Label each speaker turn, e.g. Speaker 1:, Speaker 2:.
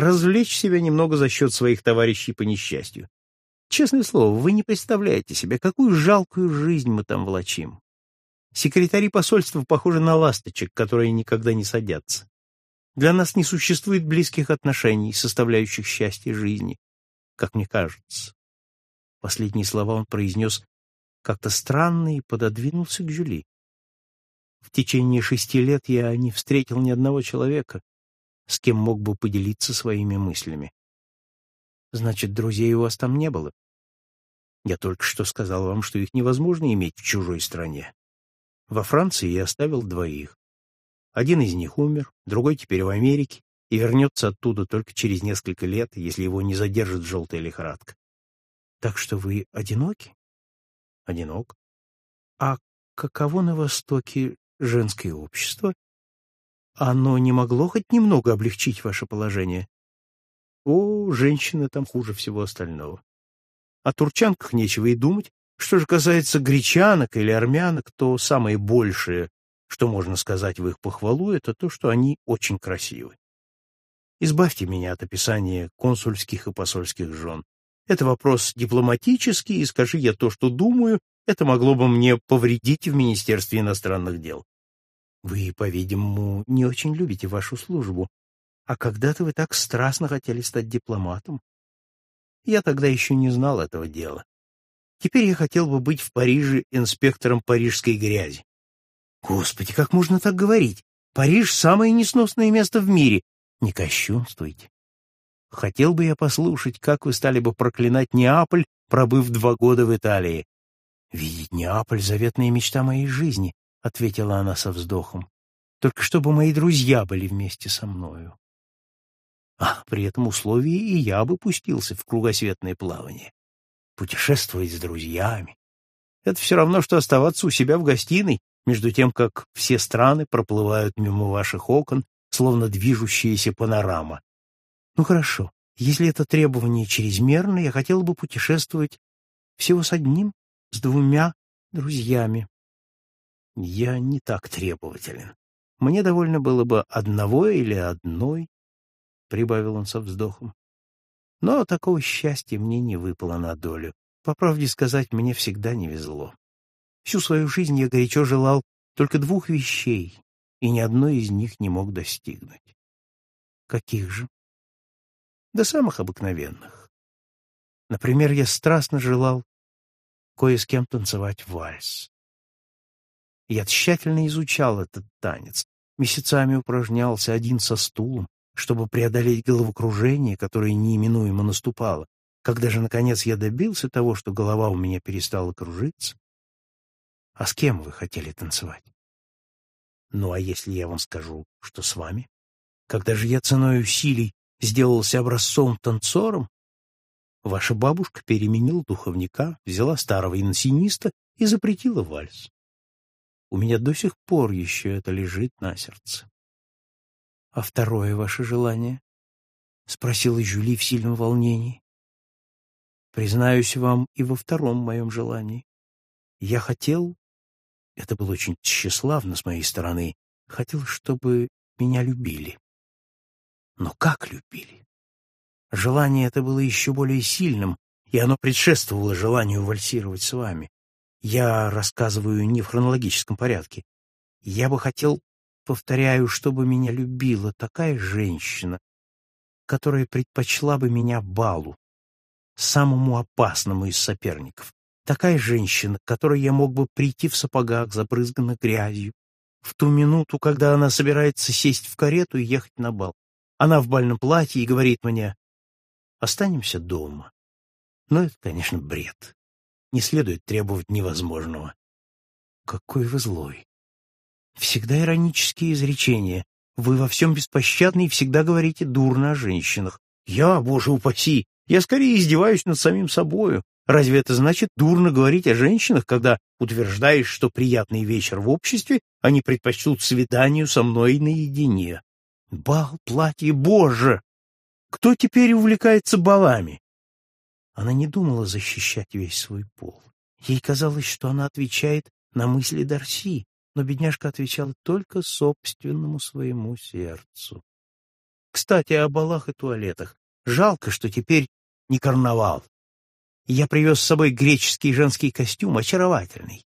Speaker 1: развлечь себя немного за счет своих товарищей по несчастью. Честное слово, вы не представляете себе, какую жалкую жизнь мы там влачим. Секретари посольства похожи на ласточек, которые никогда не садятся. Для нас не существует близких отношений, составляющих счастье жизни, как мне кажется. Последние слова он произнес как-то странно и пододвинулся к Жюли. В течение шести лет я не встретил ни одного человека, с кем мог бы поделиться своими мыслями. Значит, друзей у вас там не было? Я только что сказал вам, что их невозможно иметь в чужой стране. Во Франции я оставил двоих. Один из них умер, другой теперь в Америке и вернется оттуда только через несколько лет, если его не задержит желтая лихорадка. Так что вы одиноки? Одинок. А каково на Востоке женское общество? Оно не могло хоть немного облегчить ваше положение? О, женщины там хуже всего остального. О турчанках нечего и думать. Что же касается гречанок или армянок, то самое большее, что можно сказать в их похвалу, это то, что они очень красивы. Избавьте меня от описания консульских и посольских жен. Это вопрос дипломатический, и скажи я то, что думаю, это могло бы мне повредить в Министерстве иностранных дел. Вы, по-видимому, не очень любите вашу службу, а когда-то вы так страстно хотели стать дипломатом. Я тогда еще не знал этого дела. Теперь я хотел бы быть в Париже инспектором парижской грязи. Господи, как можно так говорить? Париж — самое несносное место в мире. Не кощунствуйте. Хотел бы я послушать, как вы стали бы проклинать Неаполь, пробыв два года в Италии. Видеть Неаполь — заветная мечта моей жизни, — ответила она со вздохом. Только чтобы мои друзья были вместе со мною. А при этом условии и я бы пустился в кругосветное плавание путешествовать с друзьями. Это все равно, что оставаться у себя в гостиной, между тем, как все страны проплывают мимо ваших окон, словно движущаяся панорама. Ну хорошо, если это требование чрезмерно, я хотел бы путешествовать всего с одним, с двумя друзьями. Я не так требователен. Мне довольно было бы одного или одной, — прибавил он со вздохом. Но такого счастья мне не выпало на долю. По правде сказать, мне всегда не везло. Всю свою жизнь я горячо желал только двух вещей, и ни одной из них не мог достигнуть. Каких же? Да самых обыкновенных. Например, я страстно желал кое с кем танцевать вальс. Я тщательно изучал этот танец, месяцами упражнялся один со стулом, чтобы преодолеть головокружение, которое неименуемо наступало. Когда же, наконец, я добился того, что голова у меня перестала кружиться, а с кем вы хотели танцевать? Ну, а если я вам скажу, что с вами? Когда же я ценой усилий сделался образцом-танцором, ваша бабушка переменила духовника, взяла старого инсиниста и запретила вальс. У меня до сих пор еще это лежит на сердце. — А второе ваше желание? — спросила Жюли в сильном волнении. — Признаюсь вам и во втором моем желании. Я хотел, это было очень тщеславно с моей стороны, хотел, чтобы меня любили. Но как любили? Желание это было еще более сильным, и оно предшествовало желанию вальсировать с вами. Я рассказываю не в хронологическом порядке. Я бы хотел повторяю, чтобы меня любила такая женщина, которая предпочла бы меня балу, самому опасному из соперников. Такая женщина, к которой я мог бы прийти в сапогах, забрызганных грязью, в ту минуту, когда она собирается сесть в карету и ехать на бал. Она в бальном платье и говорит мне, останемся дома. Но это, конечно, бред. Не следует требовать невозможного. Какой вы злой. Всегда иронические изречения. Вы во всем беспощадны и всегда говорите дурно о женщинах. Я, боже упаси, я скорее издеваюсь над самим собою. Разве это значит дурно говорить о женщинах, когда утверждаешь, что приятный вечер в обществе они предпочтут свиданию со мной наедине? Бал, платье, боже! Кто теперь увлекается балами? Она не думала защищать весь свой пол. Ей казалось, что она отвечает на мысли Дарси, но бедняжка отвечала только собственному своему сердцу. Кстати, о балах и туалетах. Жалко, что теперь не карнавал. Я привез с собой греческий женский костюм, очаровательный.